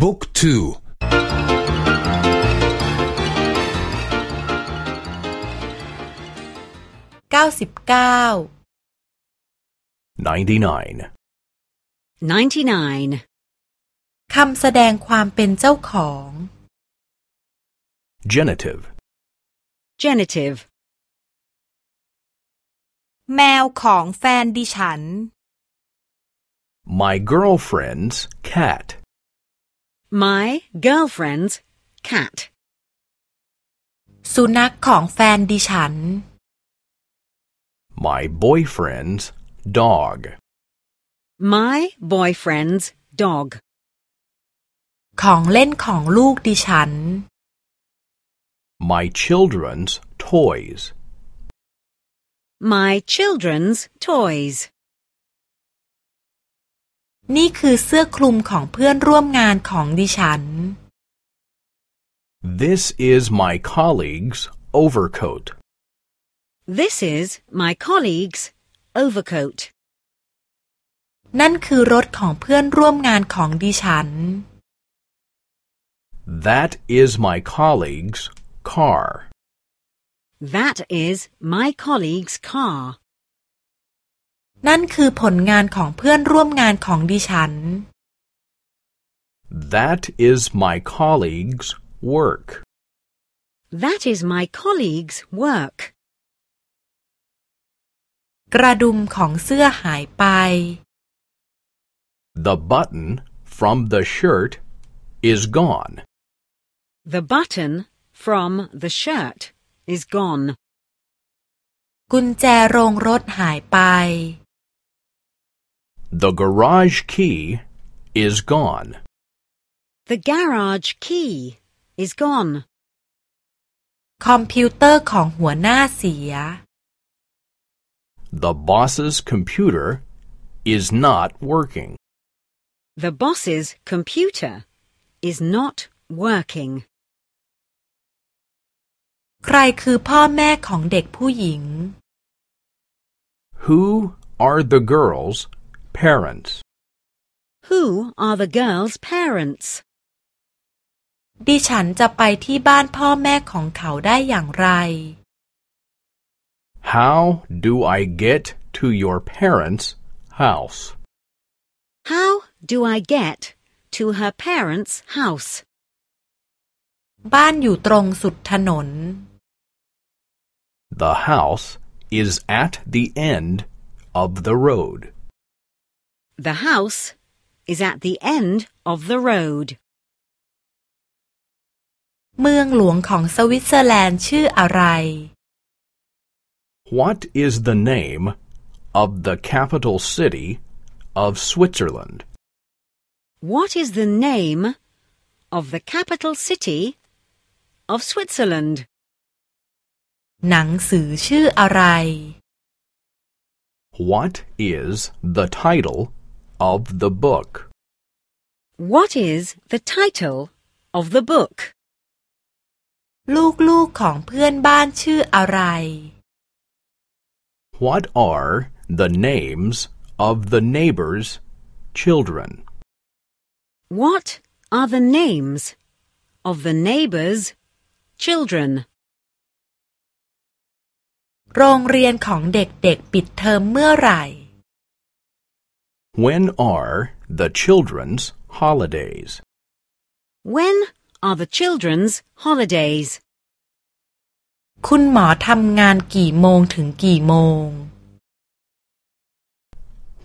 บุ๊กทูเก้าสิบเก้า99 99คำแสดงความเป็นเจ้าของ genitive genitive แมวของแฟนดิฉัน my girlfriend's cat my girlfriend's cat สุนัขของแฟนดิฉัน my boyfriend's dog my boyfriend's dog ของเล่นของลูกดิฉัน my children's toys my children's toys นี่คือเสื้อคลุมของเพื่อนร่วมงานของดิฉัน This is my colleague's overcoat. This is my colleague's overcoat. นั่นคือรถของเพื่อนร่วมงานของดิฉัน That is my colleague's car. That is my colleague's car. นั่นคือผลงานของเพื่อนร่วมงานของดิฉัน That is my colleague's work. That is my colleague's work. กระดุมของเสื้อหายไป The button from the shirt is gone. The button from the shirt is gone. กุญแจโรงรถหายไป The garage key is gone. The garage key is gone. คอมพิวเตอร์ของหัวหน้าเสีย The boss's computer is not working. The boss's computer is not working. ใครคือพ่อแม่ของเด็กผู้หญิง Who are the girls' parents? Who are the girls' parents? ดิฉันจะไปที่บ้านพ่อแม่ของเขาได้อย่างไร How do I get to your parents' house? How do I get to her parents' house? บ้านอยู่ตรงสุดถนน The house is at the end of the road. The house is at the end of the road. เมืองหลวงของสวิตเซอร์แลนด์ชื่ออะไร What is the name of the capital city of Switzerland? What is the name of the capital city of Switzerland? หนังสือชื่ออะไร What is the title of the book? What is the title of the book? ลูกๆของเพื่อนบ้านชื่ออะไร What are the names of the neighbors' children? What are the names of the neighbors' children? โรงเรียนของเด็กๆปิดเทอมเมื่อไหร่ When are the children's holidays? When are the children's holidays? คุณหมอทำงานกี่โมงถึงกี่โมง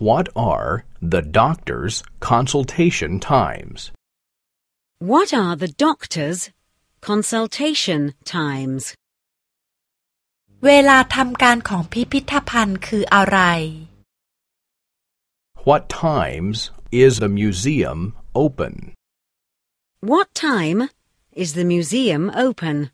What are the doctor's consultation times? What are the doctor's consultation times? เวลาทำการของพิพิธภัณฑ์คืออะไร what times is the museum open? What time is the museum open?